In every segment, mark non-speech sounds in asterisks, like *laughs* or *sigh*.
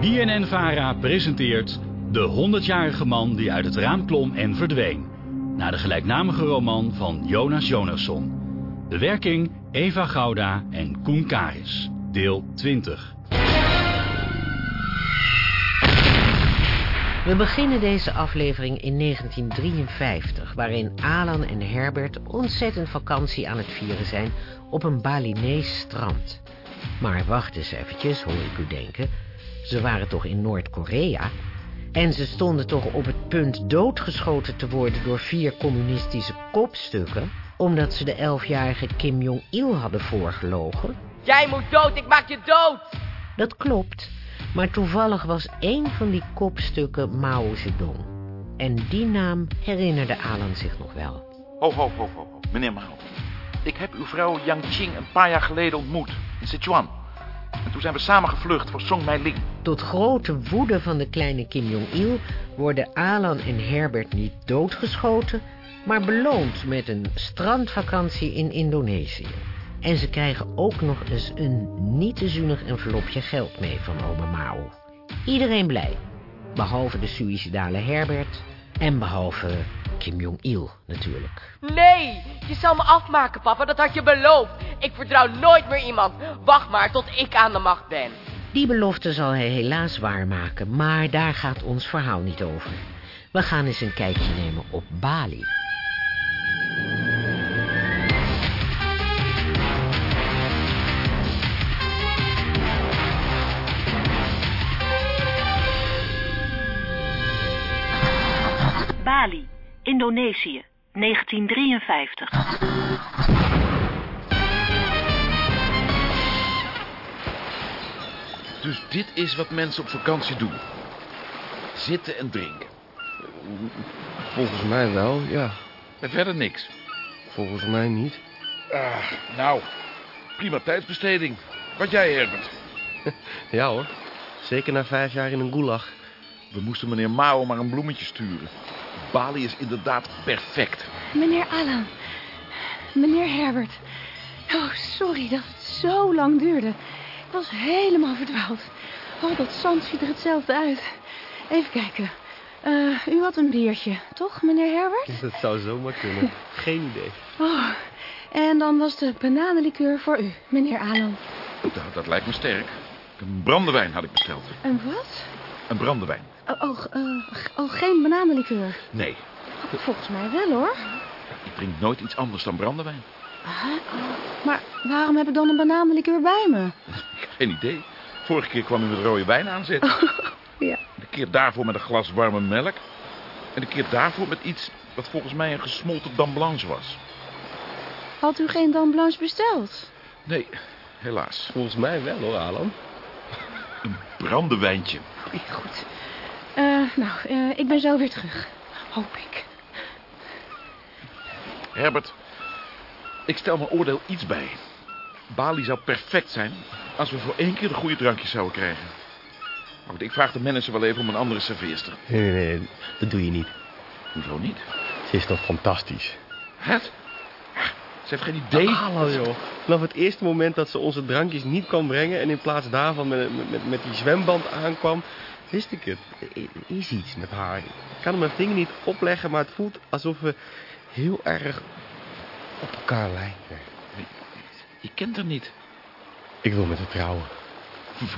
BNN-VARA presenteert De 100-jarige man die uit het raam klom en verdween. Naar de gelijknamige roman van Jonas Jonasson. Bewerking Eva Gouda en Koen Karis. Deel 20. We beginnen deze aflevering in 1953, waarin Alan en Herbert ontzettend vakantie aan het vieren zijn op een Balinees strand. Maar wacht eens eventjes, hoor ik u denken. Ze waren toch in Noord-Korea? En ze stonden toch op het punt doodgeschoten te worden door vier communistische kopstukken? Omdat ze de elfjarige Kim Jong-il hadden voorgelogen? Jij moet dood, ik maak je dood! Dat klopt, maar toevallig was één van die kopstukken Mao Zedong. En die naam herinnerde Alan zich nog wel. Ho, ho, ho, ho, ho. meneer Mao. Ik heb uw vrouw Yang Qing een paar jaar geleden ontmoet in Sichuan. En toen zijn we samen gevlucht voor Song Meiling. Tot grote woede van de kleine Kim Jong-il worden Alan en Herbert niet doodgeschoten, maar beloond met een strandvakantie in Indonesië. En ze krijgen ook nog eens een niet te zuinig envelopje geld mee van oma Mao. Iedereen blij, behalve de suïcidale Herbert en behalve Kim Jong-il natuurlijk. Nee, je zal me afmaken, papa, dat had je beloofd. Ik vertrouw nooit meer iemand. Wacht maar tot ik aan de macht ben. Die belofte zal hij helaas waarmaken, maar daar gaat ons verhaal niet over. We gaan eens een kijkje nemen op Bali. Bali, Indonesië, 1953. Dus dit is wat mensen op vakantie doen. Zitten en drinken. Volgens mij wel, ja. En verder niks. Volgens mij niet. Ah, nou, prima tijdsbesteding. Wat jij, Herbert? *laughs* Ja hoor. Zeker na vijf jaar in een gulag. We moesten meneer Mao maar een bloemetje sturen. Bali is inderdaad perfect. Meneer Alan. Meneer Herbert. Oh, sorry dat het zo lang duurde. Ik was helemaal verdwaald. Oh, dat zand ziet er hetzelfde uit. Even kijken. Eh, u had een biertje, toch, meneer Herbert? *laughs* Dat zou zomaar kunnen. *laughs* Geen idee. Oh, en dan was de bananenlikeur voor u, meneer Alan. Dat, dat lijkt me sterk. Een brandewijn had ik besteld. En wat? Een brandewijn. Oh, oh, eh, oh geen bananenlikeur. Nee, Volgens mij wel, hoor. ik drink nooit iets anders dan brandewijn. Huh? Oh, maar waarom heb ik dan een bananenlikeur bij me? *laughs* Geen idee. Vorige keer kwam u met rode wijn aanzetten. *laughs* Ja. De keer daarvoor met een glas warme melk. En de keer daarvoor met iets wat volgens mij een gesmolten dame blanche was. Had u geen dame blanche besteld? Nee, helaas. Volgens mij wel hoor, Alan. Een brandewijntje. Oké, goed. Eh, nou, eh, ik ben zo weer terug. Hoop ik. Herbert, ik stel mijn oordeel iets bij. Bali zou perfect zijn als we voor één keer de goede drankjes zouden krijgen. Maar goed, ik vraag de manager wel even om een andere serveerster. Nee, nee, nee, dat doe je niet. Hoezo niet? Ze is toch fantastisch. Het? Ze heeft geen idee. Alan, joh. Vanaf het eerste moment dat ze onze drankjes niet kon brengen... en in plaats daarvan met, met, met, die zwemband aankwam... wist ik het. Er is iets met haar. Ik kan er mijn vinger niet opleggen... maar het voelt alsof we heel erg op elkaar lijken. Je kent haar niet. Ik wil met haar trouwen.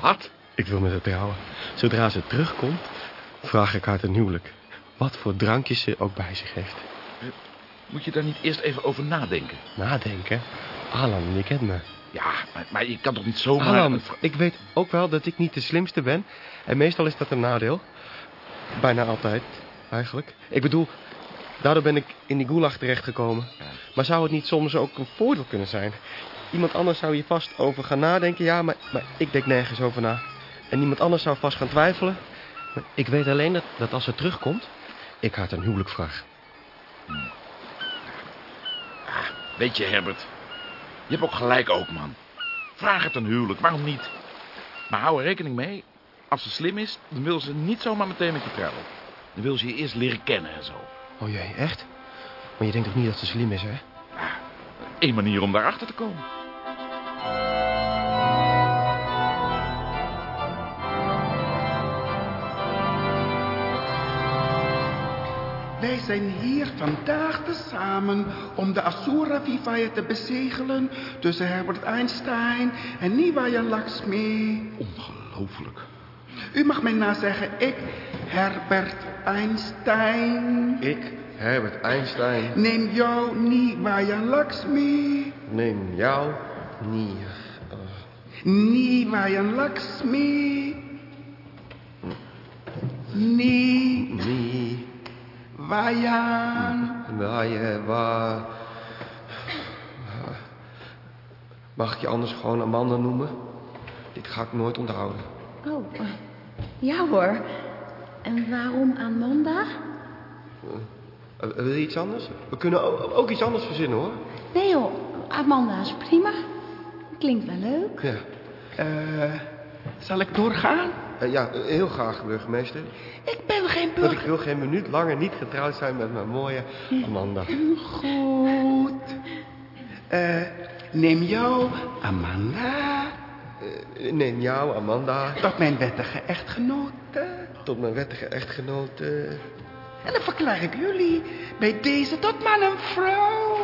Wat? Ik wil met haar trouwen. Zodra ze terugkomt, vraag ik haar ten huwelijk. Wat voor drankjes ze ook bij zich heeft. Moet je daar niet eerst even over nadenken? Nadenken? Alan, je kent me. Ja, maar, maar je kan toch niet zomaar... Alan, ik weet ook wel dat ik niet de slimste ben. En meestal is dat een nadeel. Bijna altijd, eigenlijk. Ik bedoel, daardoor ben ik in die gulag terechtgekomen. Maar zou het niet soms ook een voordeel kunnen zijn? Iemand anders zou hier vast over gaan nadenken, ja, maar, maar ik denk nergens over na. En iemand anders zou vast gaan twijfelen. Maar ik weet alleen dat, dat als ze terugkomt, ik haar ten huwelijk vraag. Weet je, Herbert, je hebt ook gelijk ook, man. Vraag het een huwelijk, waarom niet? Maar hou er rekening mee, als ze slim is, dan wil ze niet zomaar meteen met je trouwen. Dan wil ze je eerst leren kennen en zo. Oh jee, echt? Maar je denkt toch niet dat ze slim is, hè? Eén manier om daarachter te komen. Wij zijn hier vandaag tezamen om de Asura Vivaya te bezegelen tussen Herbert Einstein en Nivaya Lakshmi. Ongelooflijk. U mag mij na zeggen, ik, Herbert Einstein. Ik, Herbert Einstein. Neem jou Nivaya Lakshmi. Neem jou niet. Nivaya Lakshmi. Nivaya. Niet. Waar je, waar... Mag ik je anders gewoon Amanda noemen? Dit ga ik nooit onthouden. Oh, eh, ja hoor. En waarom Amanda? Eh, wil je iets anders? We kunnen ook, ook iets anders verzinnen, hoor. Nee joh, Amanda is prima. Klinkt wel leuk. Ja, Eh, zal ik doorgaan? Eh, ja eh, heel graag, burgemeester. Ik ben geen Want ik burger. wil geen minuut langer niet getrouwd zijn met mijn mooie Amanda. Goed. Eh, neem jou, Amanda, neem jou, Amanda, tot mijn wettige echtgenote. tot mijn wettige echtgenoot. eh. En dan verklaar ik jullie bij deze tot man en vrouw.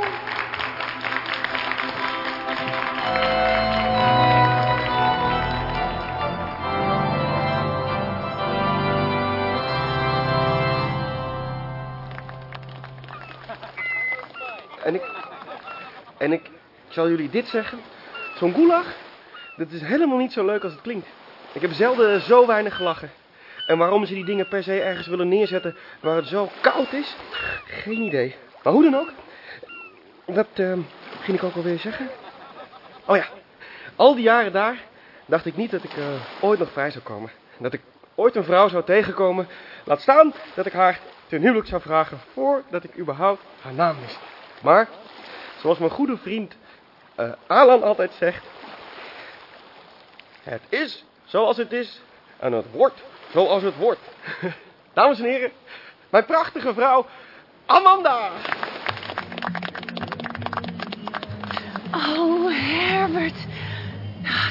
En ik... En ik zal jullie dit zeggen. Zo'n gulag, dat is helemaal niet zo leuk als het klinkt. Ik heb zelden zo weinig gelachen. En waarom ze die dingen per se ergens willen neerzetten waar het zo koud is, geen idee. Maar hoe dan ook, dat eh, ging ik ook alweer zeggen. Oh ja, al die jaren daar dacht ik niet dat ik eh, ooit nog vrij zou komen. Dat ik ooit een vrouw zou tegenkomen. Laat staan dat ik haar ten huwelijk zou vragen voordat ik überhaupt haar naam wist. Maar, zoals mijn goede vriend eh, Alan altijd zegt. Het is zoals het is en het wordt zoals het wordt. *laughs* Dames en heren, mijn prachtige vrouw Amanda. Oh, Herbert.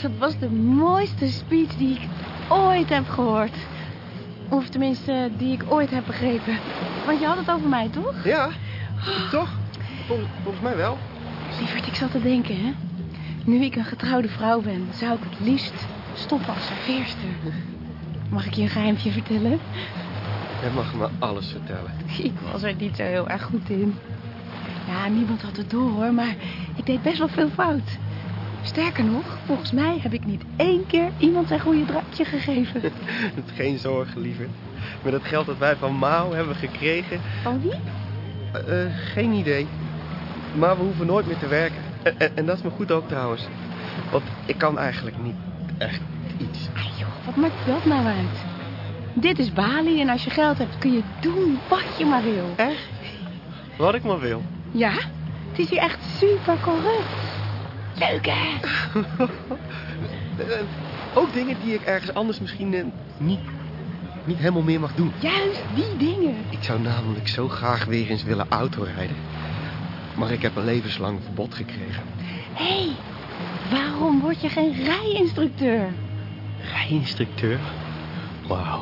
Dat was de mooiste speech die ik ooit heb gehoord. Of tenminste, die ik ooit heb begrepen. Want je had het over mij, toch? Ja, toch? Vol- volgens mij wel. Lieverd, ik zat te denken, hè. Nu ik een getrouwde vrouw ben, zou ik het liefst stoppen als serveerster. Mag ik je een geheimje vertellen? Jij mag me alles vertellen. Ik was er niet zo heel erg goed in. Ja, niemand had het door hoor, maar ik deed best wel veel fout. Sterker nog, volgens mij heb ik niet één keer iemand zijn goede drankje gegeven. *laughs* Geen zorgen, lieverd. Met het geld dat wij van Mao hebben gekregen, Van wie? eh, eh, geen idee. Maar we hoeven nooit meer te werken. En, en, en dat is me goed ook trouwens. Want ik kan eigenlijk niet echt iets. Ah joh, wat maakt dat nou uit? Dit is Bali en als je geld hebt kun je doen wat je maar wil. Echt? Wat ik maar wil. Ja, het is hier echt super corrupt. Leuk hè? *laughs* Ook dingen die ik ergens anders misschien eh, niet, niet helemaal meer mag doen. Juist die dingen. Ik zou namelijk zo graag weer eens willen autorijden. Maar ik heb een levenslang verbod gekregen. Hé, hey, waarom word je geen rijinstructeur? Rijinstructeur? Wauw.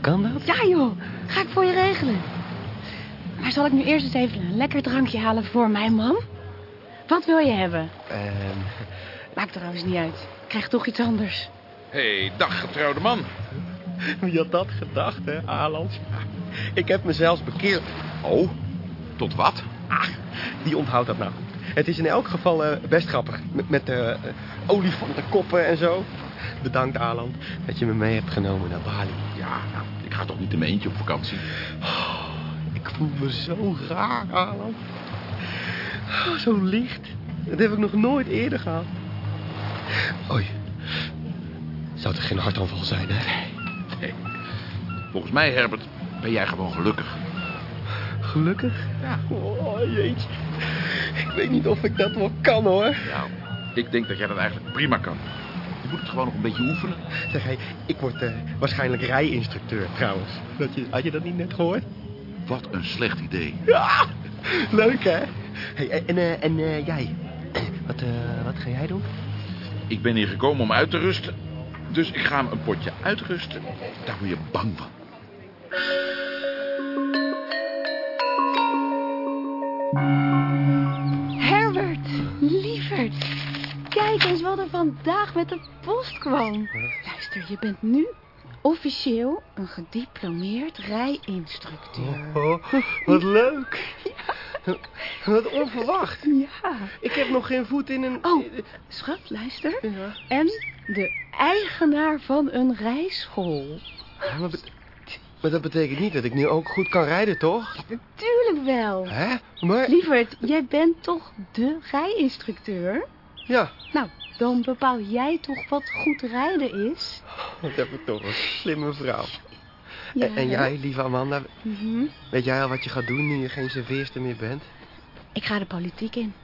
Kan dat? Ja joh, ga ik voor je regelen. Maar zal ik nu eerst eens even een lekker drankje halen voor mijn man? Wat wil je hebben? Ehm, Maakt trouwens niet uit. Ik krijg toch iets anders. Hé, hey, dag getrouwde man. wie had dat gedacht, hè, Alan? Ik heb me zelfs bekeerd. Oh, tot wat? Ah, wie onthoudt dat nou? Het is in elk geval eh, best grappig. Met, met eh, olifantenkoppen en zo. Bedankt, Alan, dat je me mee hebt genomen naar Bali. Ja, nou, ik ga toch niet in mijn eentje op vakantie. Ik voel me zo raar, Alan. Oh, zo licht. Dat heb ik nog nooit eerder gehad. Oei. Zou het geen hartaanval zijn, hè? Nee. Volgens mij, Herbert, ben jij gewoon gelukkig. Gelukkig? Ja. Oh, jeetje. Ik weet niet of ik dat wel kan, hoor. Nou, ik denk dat jij dat eigenlijk prima kan. Je moet het gewoon nog een beetje oefenen. Zeg, hey, ik word eh, waarschijnlijk rijinstructeur, trouwens. Dat je, had je dat niet net gehoord? Wat een slecht idee. Ja, leuk, hè? Hey, en eh, en eh, jij? *clears throat* Wat, eh, wat ga jij doen? Ik ben hier gekomen om uit te rusten. Dus ik ga me een potje uitrusten. Daar word je bang van. Herbert, lieverd. Kijk eens wat er vandaag met de post kwam. Luister, je bent nu officieel een gediplomeerd rijinstructeur. Oh, wat leuk. Wat onverwacht. Ja. Ik heb nog geen voet in een... Oh, schat, luister. Ja. En de eigenaar van een rijschool. Maar, maar dat betekent niet dat ik nu ook goed kan rijden, toch? Natuurlijk wel. Hè? Maar... Lieverd, jij bent toch de rijinstructeur? Ja, Nou, dan bepaal jij toch wat goed rijden is? wat heb ik toch een slimme vrouw. Ja, En, en jij, lieve Amanda, Mhm. weet jij al wat je gaat doen nu je geen serveerster meer bent? Ik ga de politiek in.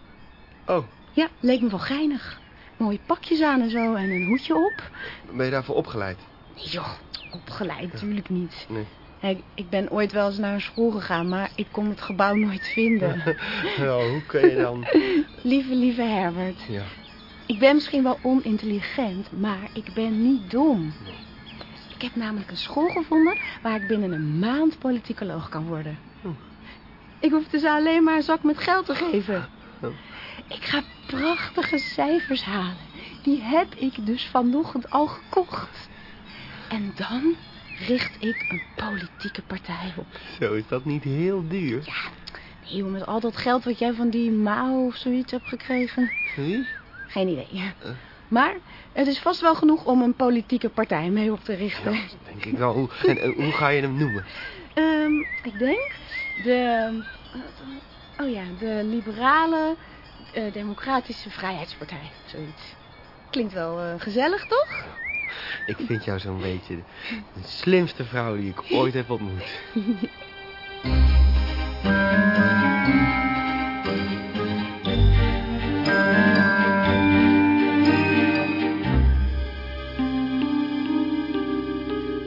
Oh, Ja, leek me wel geinig. Mooie pakjes aan en zo en een hoedje op. ben je daarvoor opgeleid? Nee joh, opgeleid natuurlijk niet. Nee. Hey, ik ben ooit wel eens naar een school gegaan, maar ik kon het gebouw nooit vinden. *laughs* Nou, hoe kun je dan... *laughs* lieve, lieve Herbert. Ja. Ik ben misschien wel onintelligent, maar ik ben niet dom. Ik heb namelijk een school gevonden waar ik binnen een maand politicoloog kan worden. Hm. Ik hoef dus alleen maar een zak met geld te geven. Hm. Ik ga prachtige cijfers halen. Die heb ik dus vanochtend al gekocht. En dan richt ik een politieke partij op. Zo is dat niet heel duur. Nee, joh, met al dat geld wat jij van die Mao of zoiets hebt gekregen. Wie? Geen idee. Eh. Maar het is vast wel genoeg om een politieke partij mee op te richten. Ja, denk ik wel. Hoe, en, en hoe ga je hem noemen? *laughs* Ehm, ik denk de... Oh ja, de liberale eh, democratische vrijheidspartij. Zoiets. Klinkt wel eh, gezellig, toch? *laughs* Ik vind jou zo'n beetje de, slimste vrouw die ik ooit heb ontmoet.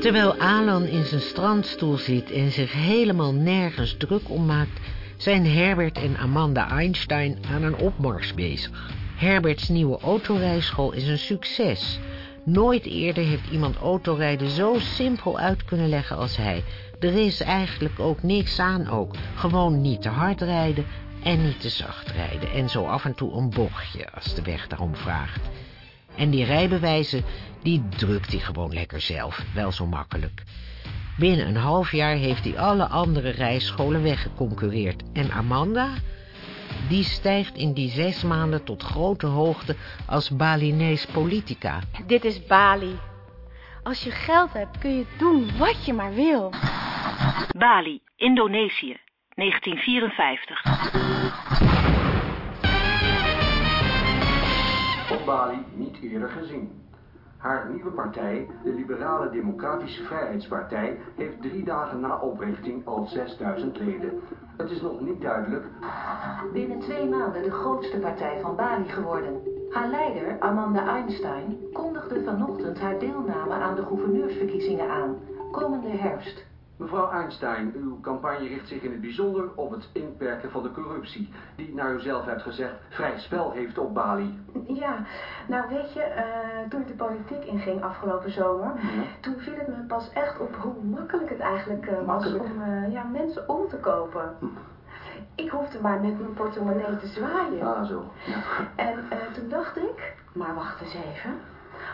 Terwijl Alan in zijn strandstoel zit en zich helemaal nergens druk om maakt... zijn Herbert en Amanda Einstein aan een opmars bezig. Herberts nieuwe autorijschool is een succes. Nooit eerder heeft iemand autorijden zo simpel uit kunnen leggen als hij. Er is eigenlijk ook niks aan ook. Gewoon niet te hard rijden en niet te zacht rijden. En zo af en toe een bochtje als de weg daarom vraagt. En die rijbewijzen, die drukt hij gewoon lekker zelf. Wel zo makkelijk. Binnen een half jaar heeft hij alle andere rijscholen weggeconcureerd. En Amanda, die stijgt in die zes maanden tot grote hoogte als Balinees politica. Dit is Bali. Als je geld hebt, kun je doen wat je maar wil. Bali, Indonesië, 1954. Op Bali niet eerder gezien. Haar nieuwe partij, de Liberale Democratische Vrijheidspartij, heeft drie dagen na oprichting al 6000 leden. Het is nog niet duidelijk Binnen twee maanden de grootste partij van Bali geworden. Haar leider, Amanda Einstein, kondigde vanochtend haar deelname aan de gouverneursverkiezingen aan, komende herfst. Mevrouw Einstein, uw campagne richt zich in het bijzonder op het inperken van de corruptie, die, naar u zelf hebt gezegd, vrij spel heeft op Bali. Ja, nou weet je, eh, toen ik de politiek inging afgelopen zomer, toen viel het me pas echt op hoe makkelijk het eigenlijk eh, was om eh, ja, mensen om te kopen. Ik hoefde maar met mijn portemonnee te zwaaien. Ah, zo. Ja. En toen dacht ik, maar wacht eens even.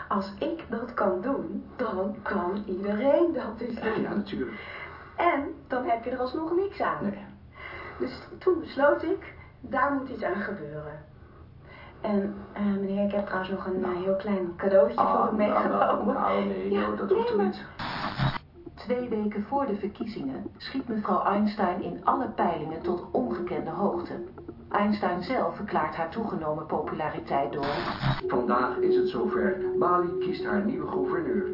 Als ik dat kan doen, dan kan iedereen dat dus doen. Ja, natuurlijk. En dan heb je er alsnog niks aan. Nee. Dus toen besloot ik, daar moet iets aan gebeuren. En eh, meneer, ik heb trouwens nog een eh, heel klein cadeautje voor u Ah, nou, meegenomen. nou, nou, nee, Ja, joh, dat nee, hoeft maar- niet. Twee weken voor de verkiezingen schiet mevrouw Einstein in alle peilingen tot ongekende hoogte. Einstein zelf verklaart haar toegenomen populariteit door. Vandaag is het zover. Bali kiest haar nieuwe gouverneur.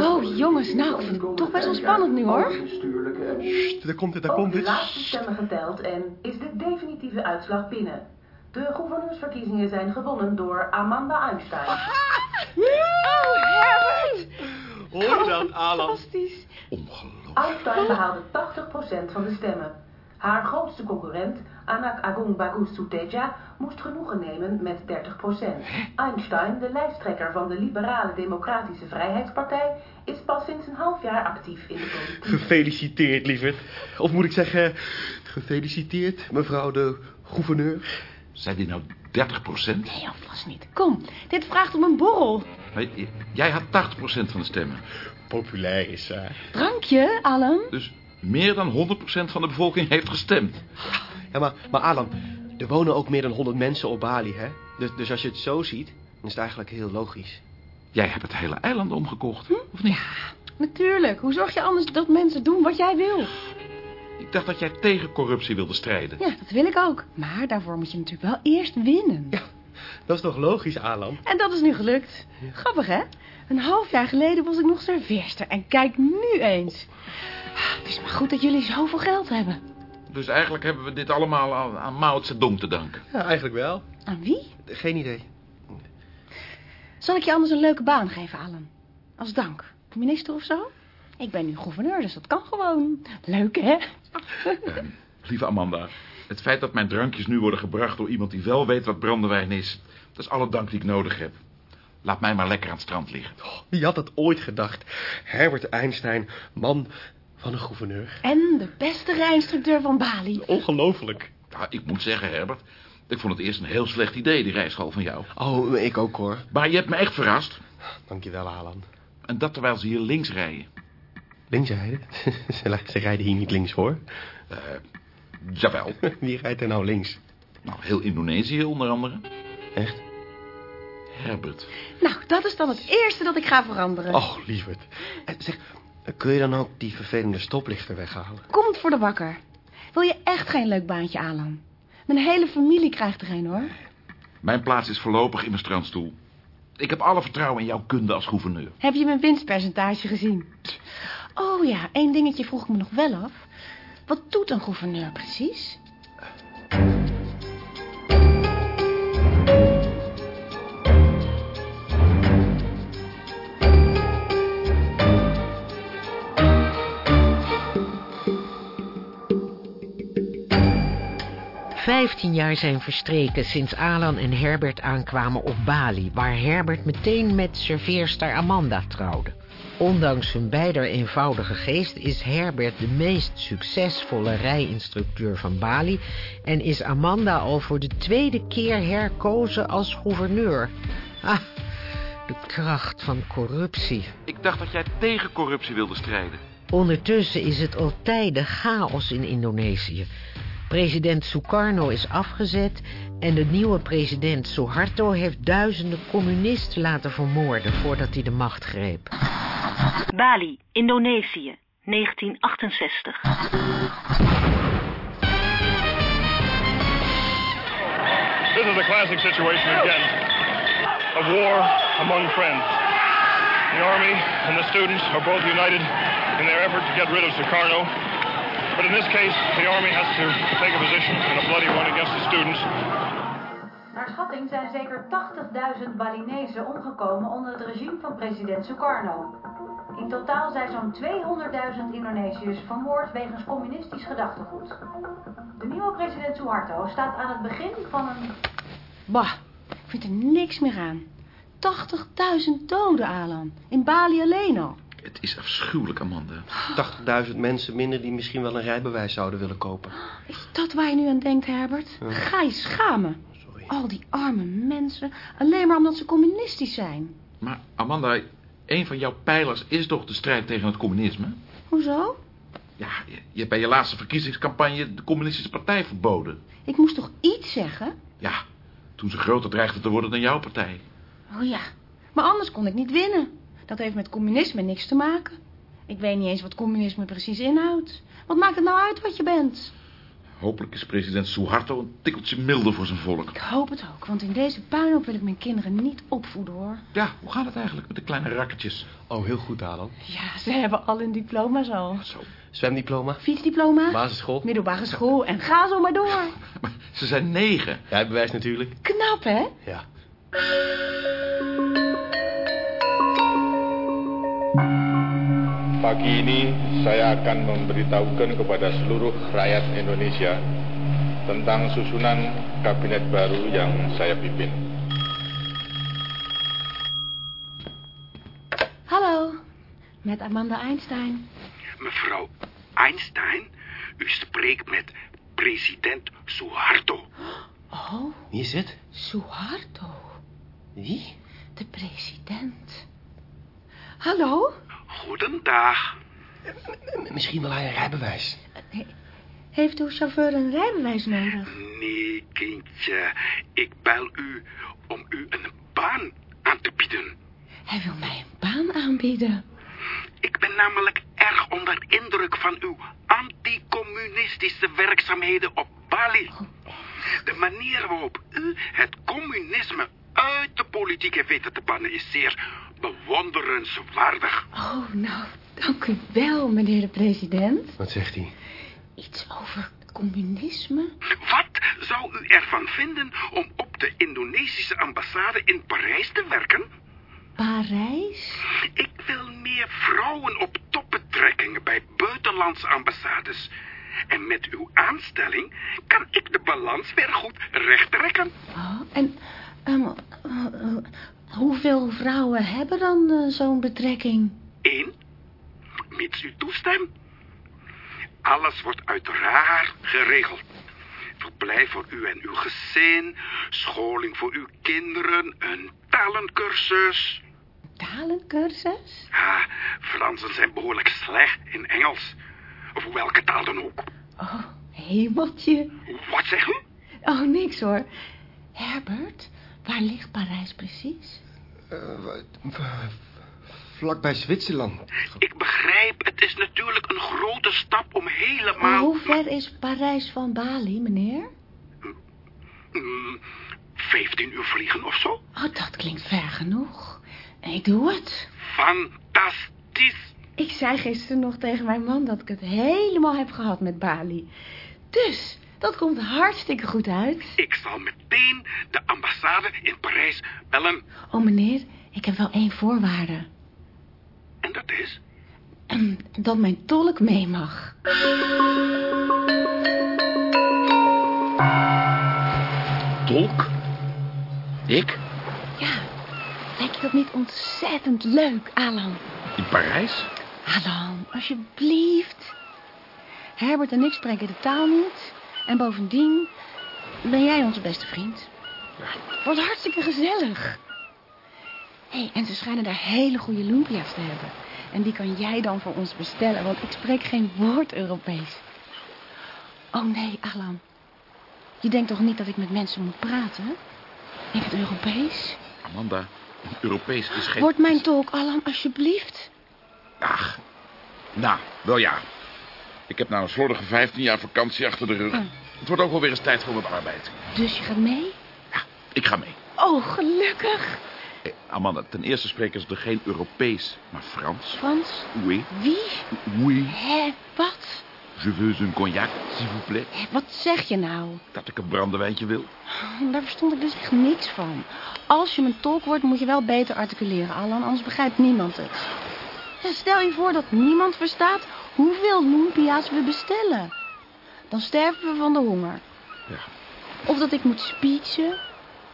Oh, jongens, nou, ik vind het toch best wel spannend nu, hoor. Sst, daar komt het, daar Ook komt de het. laatste stemmen geteld en is de definitieve uitslag binnen. De gouverneursverkiezingen zijn gewonnen door Amanda Einstein. *laughs* Oh, Herbert! Hoor je dat, Alan? Fantastisch. Ongelooflijk. Einstein behaalde 80% van de stemmen. Haar grootste concurrent, Anak Agung Bagus Suteja, moest genoegen nemen met 30%. Einstein, de lijsttrekker van de Liberale Democratische Vrijheidspartij, is pas sinds een half jaar actief in de politiek. Gefeliciteerd, lieverd. Of moet ik zeggen, gefeliciteerd, mevrouw de gouverneur. Zei die nou 30 procent? Nee, alvast niet. Kom, dit vraagt om een borrel. Jij had 80 procent van de stemmen. Populair is zij. Drankje, Alan? Dus meer dan 100 procent van de bevolking heeft gestemd. Ja, maar, maar Alan, er wonen ook meer dan 100 mensen op Bali, hè? Dus, dus als je het zo ziet, dan is het eigenlijk heel logisch. Jij hebt het hele eiland omgekocht, of niet? Ja, natuurlijk. Hoe zorg je anders dat mensen doen wat jij wil? Ik dacht dat jij tegen corruptie wilde strijden. Ja, dat wil ik ook. Maar daarvoor moet je natuurlijk wel eerst winnen. Ja, dat is toch logisch, Alan? En dat is nu gelukt. Grappig, hè? Een half jaar geleden was ik nog serveerster. En kijk nu eens. Het is maar goed dat jullie zoveel geld hebben. Dus eigenlijk hebben we dit allemaal aan, aan Mao Zedong te danken. Ja, eigenlijk wel. Aan wie? Geen idee. Zal ik je anders een leuke baan geven, Alan? Als dank. Minister of zo? Ik ben nu gouverneur, dus dat kan gewoon. Leuk, hè? Eh, lieve Amanda, het feit dat mijn drankjes nu worden gebracht door iemand die wel weet wat brandewijn is... dat is alle dank die ik nodig heb. Laat mij maar lekker aan het strand liggen. Oh, wie had dat ooit gedacht? Herbert Einstein, man van een gouverneur. En de beste rijinstructeur van Bali. Ongelooflijk. Ja, ik moet zeggen, Herbert, ik vond het eerst een heel slecht idee, die rijschool van jou. Oh, ik ook hoor. Maar je hebt me echt verrast. Dankjewel, Alan. En dat terwijl ze hier links rijden. Links rijden? *laughs* ze, ze rijden hier niet links, hoor. Uh, jawel. *laughs* Wie rijdt er nou links? Nou, heel Indonesië onder andere. Echt? Herbert. Nou, dat is dan het eerste dat ik ga veranderen. Oh, lieverd. Zeg, kun je dan ook die vervelende stoplichten weghalen? Komt voor de bakker. Wil je echt geen leuk baantje, Alan? Mijn hele familie krijgt er een, hoor. Mijn plaats is voorlopig in mijn strandstoel. Ik heb alle vertrouwen in jouw kunde als gouverneur. Heb je mijn winstpercentage gezien? Oh ja, één dingetje vroeg ik me nog wel af. Wat doet een gouverneur precies? Vijftien jaar zijn verstreken sinds Alan en Herbert aankwamen op Bali... waar Herbert meteen met serveerster Amanda trouwde. Ondanks hun beider eenvoudige geest is Herbert de meest succesvolle rijinstructeur van Bali... en is Amanda al voor de tweede keer herkozen als gouverneur. Ah, de kracht van corruptie. Ik dacht dat jij tegen corruptie wilde strijden. Ondertussen is het al tijden chaos in Indonesië. President Sukarno is afgezet en de nieuwe president Suharto heeft duizenden communisten laten vermoorden voordat hij de macht greep. Bali, Indonesië, 1968. This is a classic situation again. A war among friends. The army and the students are both united in their effort to get rid of Sukarno. But in this case, the army has to take a position in a bloody one against the students. Naar schatting zijn zeker 80.000 Balinezen omgekomen onder het regime van president Sukarno. In totaal zijn zo'n 200.000 Indonesiërs vermoord wegens communistisch gedachtegoed. De nieuwe president Suharto staat aan het begin van een... Bah, ik vind er niks meer aan. 80.000 doden, Alan. In Bali alleen al. Het is afschuwelijk, Amanda. 80.000 mensen minder die misschien wel een rijbewijs zouden willen kopen. Is dat waar je nu aan denkt, Herbert? Ja. Ga je schamen. Al die arme mensen, alleen maar omdat ze communistisch zijn. Maar Amanda, een van jouw pijlers is toch de strijd tegen het communisme? Hoezo? Ja, je, je hebt bij je laatste verkiezingscampagne de communistische partij verboden. Ik moest toch iets zeggen? Ja, toen ze groter dreigden te worden dan jouw partij. Oh ja, maar anders kon ik niet winnen. Dat heeft met communisme niks te maken. Ik weet niet eens wat communisme precies inhoudt. Wat maakt het nou uit wat je bent? Hopelijk is president Suharto een tikkeltje milder voor zijn volk. Ik hoop het ook, want in deze puinhoop wil ik mijn kinderen niet opvoeden, hoor. Ja, hoe gaat het eigenlijk met de kleine rakketjes? Oh, heel goed, Alan. Ja, ze hebben al hun diploma's al. Zo. Zwemdiploma, Fietsdiploma, basisschool, middelbare school en ga zo maar door. Maar ze zijn negen. rijbewijs natuurlijk. Knap, hè? Ja. Pagi ini saya akan memberitahukan kepada seluruh rakyat Indonesia tentang susunan kabinet baru yang saya pimpin. Hallo, met Amanda Einstein. Mevrouw Einstein, u spreekt met president Suharto. Oh, Wie is het? Suharto, Wie? de president. Hallo? Goedendag. M- Misschien wil hij een rijbewijs. Heeft uw chauffeur een rijbewijs nodig? Nee, kindje. Ik bel u om u een baan aan te bieden. Hij wil mij een baan aanbieden. Ik ben namelijk erg onder indruk van uw anticommunistische werkzaamheden op Bali. De manier waarop u het communisme uit de politiek heeft weten te bannen is zeer bewonderenswaardig. Oh, nou, dank u wel, meneer de president. Wat zegt hij? Iets over communisme? Wat zou u ervan vinden om op de Indonesische ambassade in Parijs te werken? Parijs? Ik wil meer vrouwen op topbetrekkingen bij buitenlandse ambassades. En met uw aanstelling kan ik de balans weer goed rechttrekken. Oh, en eh, hoeveel vrouwen hebben dan eh, zo'n betrekking? Eén, mits u toestemt. Alles wordt uiteraard geregeld. Verblijf voor u en uw gezin, scholing voor uw kinderen, een talencursus. Talencursus? Ah, Fransen zijn behoorlijk slecht in Engels. Of welke taal dan ook. Oh, hemeltje. Wat zegt u? Oh, niks hoor. Herbert, waar ligt Parijs precies? Vlakbij Zwitserland. Ik begrijp, het is natuurlijk een grote stap om Maar helemaal... hoe ver is Parijs van Bali, meneer? Mm, 15 uur vliegen of zo? Oh, dat klinkt ver genoeg. Ik doe het. Fantastisch. Ik zei gisteren nog tegen mijn man dat ik het helemaal heb gehad met Bali. Dus, dat komt hartstikke goed uit. Ik zal meteen de ambassade in Parijs bellen. Oh, meneer, ik heb wel één voorwaarde. En dat is? Ehm, Dat mijn tolk mee mag. Tolk? Ik? Ja, lijkt je dat niet ontzettend leuk, Alan? In Parijs? Alan, alsjeblieft. Herbert en ik spreken de taal niet. En bovendien ben jij onze beste vriend. Wordt hartstikke gezellig. Hé, hey, en ze schijnen daar hele goede lumpia's te hebben. En die kan jij dan voor ons bestellen, want ik spreek geen woord Europees. Oh nee, Alan. Je denkt toch niet dat ik met mensen moet praten? In het Europees? Amanda, een Europees is geen... Word mijn tolk, Alan, alsjeblieft. Ach, nou, wel ja. Ik heb nou een slordige 15 jaar vakantie achter de rug. Hm. Het wordt ook wel weer eens tijd voor wat arbeid. Dus je gaat mee? Ik ga mee. Oh, gelukkig. Eh, Amanda, ten eerste spreken ze er geen Europees, maar Frans. Frans? Oui. Wie? Oui. Hé, wat? Je veux un cognac, s'il vous plaît. Hé, wat zeg je nou? Dat ik een brandewijntje wil. *laughs* Daar verstond ik dus echt niks van. Als je mijn tolk wordt, moet je wel beter articuleren, Alan, anders begrijpt niemand het. Stel je voor dat niemand verstaat hoeveel lumpia's we bestellen. Dan sterven we van de honger. Ja. Of dat ik moet speechen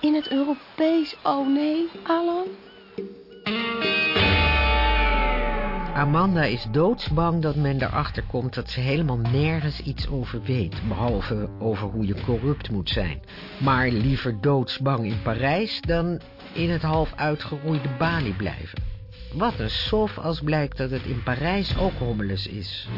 in het Europees. Oh nee, Alan. Amanda is doodsbang dat men erachter komt dat ze helemaal nergens iets over weet, behalve over hoe je corrupt moet zijn. Maar liever doodsbang in Parijs dan in het half uitgeroeide Bali blijven. Wat een sof als blijkt dat het in Parijs ook hommeles is.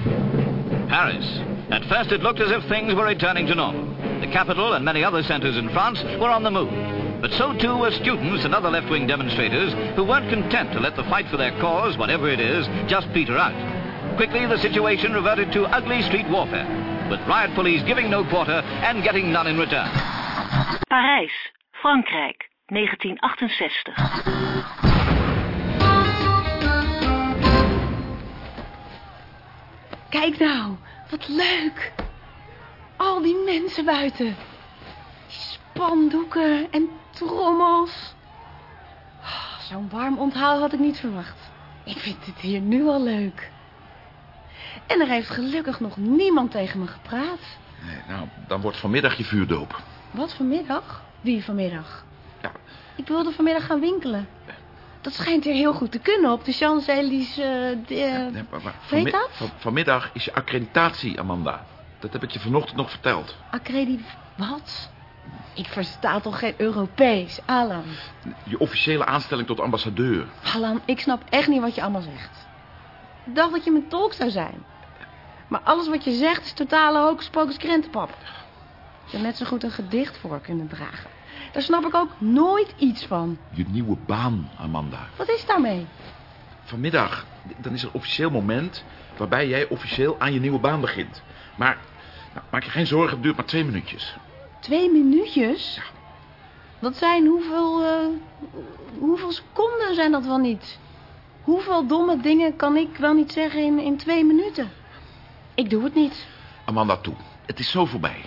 Paris. At first it looked as if things were returning to normal. The capital and many other centers in France were on the move. But so too were students and other left-wing demonstrators who weren't content to let the fight for their cause, whatever it is, just peter out. Quickly the situation reverted to ugly street warfare, with riot police giving no quarter and getting none in return. Parijs, Frankrijk, 1968. Kijk nou, wat leuk. Al die mensen buiten. Die spandoeken en trommels. Oh, Zo'n warm onthaal had ik niet verwacht. Ik vind het hier nu al leuk. En er heeft gelukkig nog niemand tegen me gepraat. Nee, nou, dan wordt vanmiddag je vuurdoop. Wat vanmiddag? Wie vanmiddag? Ja. Ik wilde vanmiddag gaan winkelen. Dat schijnt hier heel goed te kunnen op de Champs-Élysées. eh, de, eh, Nee, maar Weet dat? van- vanmiddag is je accreditatie, Amanda. Dat heb ik je vanochtend nog verteld. accredit... Wat? Ik versta toch geen Europees, Alan. Je officiële aanstelling tot ambassadeur. Alan, ik snap echt niet wat je allemaal zegt. Ik dacht dat je mijn tolk zou zijn. Maar alles wat je zegt is totale hocus pocus krentenpap. Je had net zo goed een gedicht voor kunnen dragen. Daar snap ik ook nooit iets van. Je nieuwe baan, Amanda. Wat is daarmee? Vanmiddag, dan is er een officieel moment... waarbij jij officieel aan je nieuwe baan begint. Maar nou, maak je geen zorgen, het duurt maar twee minuutjes. Twee minuutjes? Dat zijn hoeveel... eh, hoeveel seconden zijn dat wel niet? Hoeveel domme dingen kan ik wel niet zeggen in, in twee minuten? Ik doe het niet. Amanda, toe. Het is zo voorbij.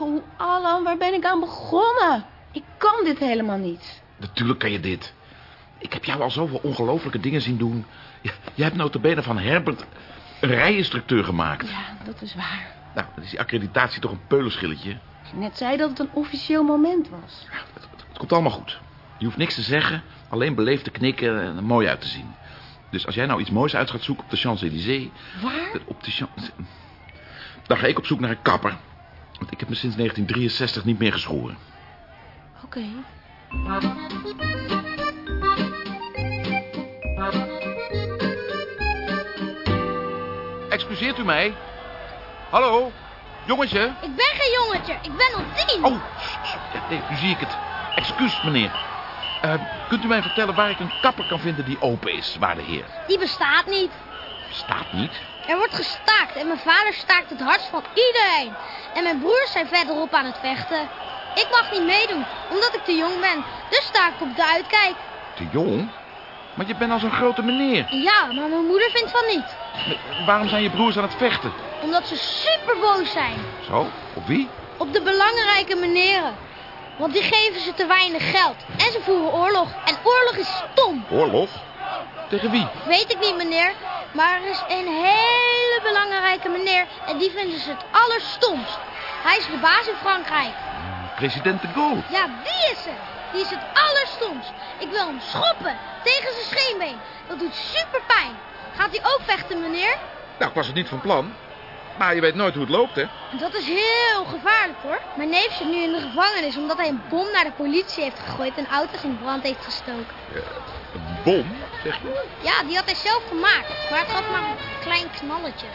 Oh, Alan, waar ben ik aan begonnen? Ik kan dit helemaal niet. Natuurlijk kan je dit. Ik heb jou al zoveel ongelofelijke dingen zien doen. Je, je hebt notabene van Herbert een rijinstructeur gemaakt. Ja, dat is waar. Nou, dan is die accreditatie toch een peulenschilletje. Je net zei dat het een officieel moment was. Het komt allemaal goed. Je hoeft niks te zeggen, alleen beleefd te knikken en er mooi uit te zien. Dus als jij nou iets moois uit gaat zoeken op de Champs-Élysées... Waar? Op de Champs... Dan ga ik op zoek naar een kapper. Want ik heb me sinds 1963 niet meer geschoren. Oké. Excuseert u mij? Hallo? Jongetje? Ik ben geen jongetje, ik ben al tien. Oh, nee, nu zie ik het. Excuus, meneer. Eh, kunt u mij vertellen waar ik een kapper kan vinden die open is, waarde heer? Die bestaat niet. Staat niet. Er wordt gestaakt en mijn vader staakt het hardst van iedereen. En mijn broers zijn verderop aan het vechten. Ik mag niet meedoen, omdat ik te jong ben. Dus sta ik op de uitkijk. Te jong? Maar je bent al zo'n grote meneer. Ja, maar mijn moeder vindt van niet. Maar Waarom zijn je broers aan het vechten? Omdat ze super boos zijn. Zo, op wie? Op de belangrijke meneren. Want die geven ze te weinig geld. En ze voeren oorlog. En oorlog is stom. Oorlog? Tegen wie? Weet ik niet, meneer. Maar er is een hele belangrijke meneer. En die vinden ze het allerstomst. Hij is de baas in Frankrijk. President de Gaulle. Ja, die is het. Die is het allerstomst. Ik wil hem schoppen tegen zijn scheenbeen. Dat doet super pijn. Gaat hij ook vechten, meneer? Nou, ik was het niet van plan. Maar je weet nooit hoe het loopt, hè? Dat is heel gevaarlijk, hoor. Mijn neef zit nu in de gevangenis omdat hij een bom naar de politie heeft gegooid en auto's in brand heeft gestoken. Een bom, zeg je? Ja, die had hij zelf gemaakt, maar het gaf maar een klein knalletje.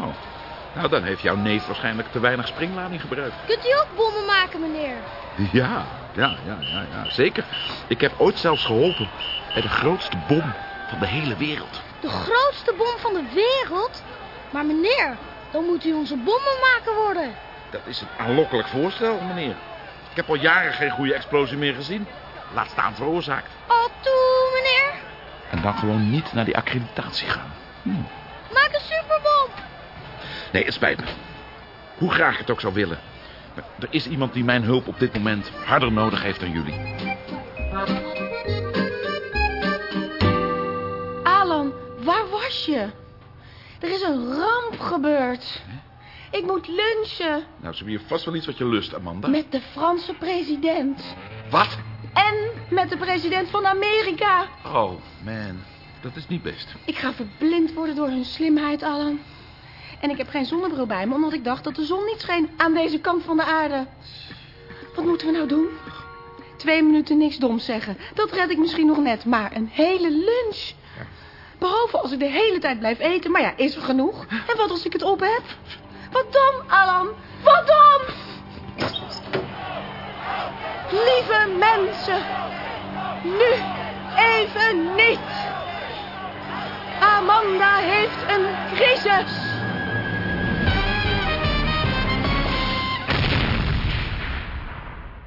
Oh. Nou, dan heeft jouw neef waarschijnlijk te weinig springlading gebruikt. Kunt u ook bommen maken, meneer? Ja, ja, ja, ja, ja, zeker. Ik heb ooit zelfs geholpen bij de grootste bom van de hele wereld. De grootste bom van de wereld? Maar meneer, dan moet u onze bommenmaker worden. Dat is een aanlokkelijk voorstel, meneer. Ik heb al jaren geen goede explosie meer gezien. Laat staan veroorzaakt. Al toe, meneer. En dan gewoon niet naar die accreditatie gaan. Hm. Maak een superbom. Nee, het spijt me. Hoe graag ik het ook zou willen. Maar er is iemand die mijn hulp op dit moment harder nodig heeft dan jullie. Alan, waar was je? Er is een ramp gebeurd. Ik moet lunchen Nou, ze hebben hier vast wel iets wat je lust, Amanda. met de Franse president. Wat? En met de president van Amerika. Oh, man. Dat is niet best. Ik ga verblind worden door hun slimheid, Alan. En ik heb geen zonnebril bij me, omdat ik dacht dat de zon niet scheen aan deze kant van de aarde. Wat moeten we nou doen? Twee minuten niks doms zeggen. Dat red ik misschien nog net, maar een hele lunch. Behalve als ik de hele tijd blijf eten, maar ja, is er genoeg. En wat als ik het op heb? Wat dan, Alan? Wat dan? Lieve mensen, nu even niet. Amanda heeft een crisis.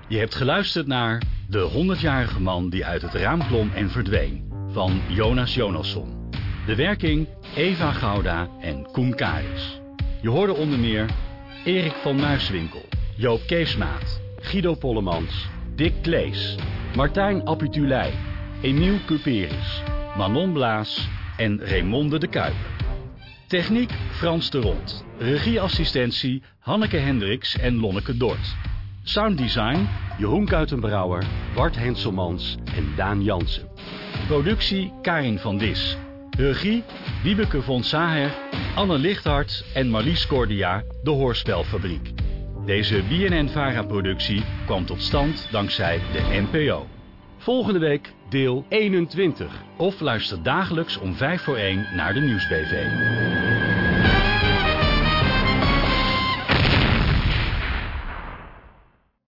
Je hebt geluisterd naar De 100-jarige man die uit het raam klom en verdween van Jonas Jonasson. De werking Eva Gouda en Koen Karis. Je hoorde onder meer Erik van Muiswinkel, Joop Keesmaat, Guido Pollemans, Dick Klees, Martijn Apputulei, Emiel Cuperis, Manon Blaas en Raymonde de Kuiper. Techniek Frans de Rond. Regieassistentie Hanneke Hendricks en Lonneke Dort. Sounddesign Jeroen Kuitenbrouwer, Bart Henselmans en Daan Jansen. Productie Karin van Dis. Regie Wiebeke von Saher, Anne Lichthart en Marlies Cordia, de Hoorspelfabriek. Deze BNN-VARA-productie kwam tot stand dankzij de NPO. Volgende week deel 21. Of luister dagelijks om 5 voor 1 naar de Nieuwsbv.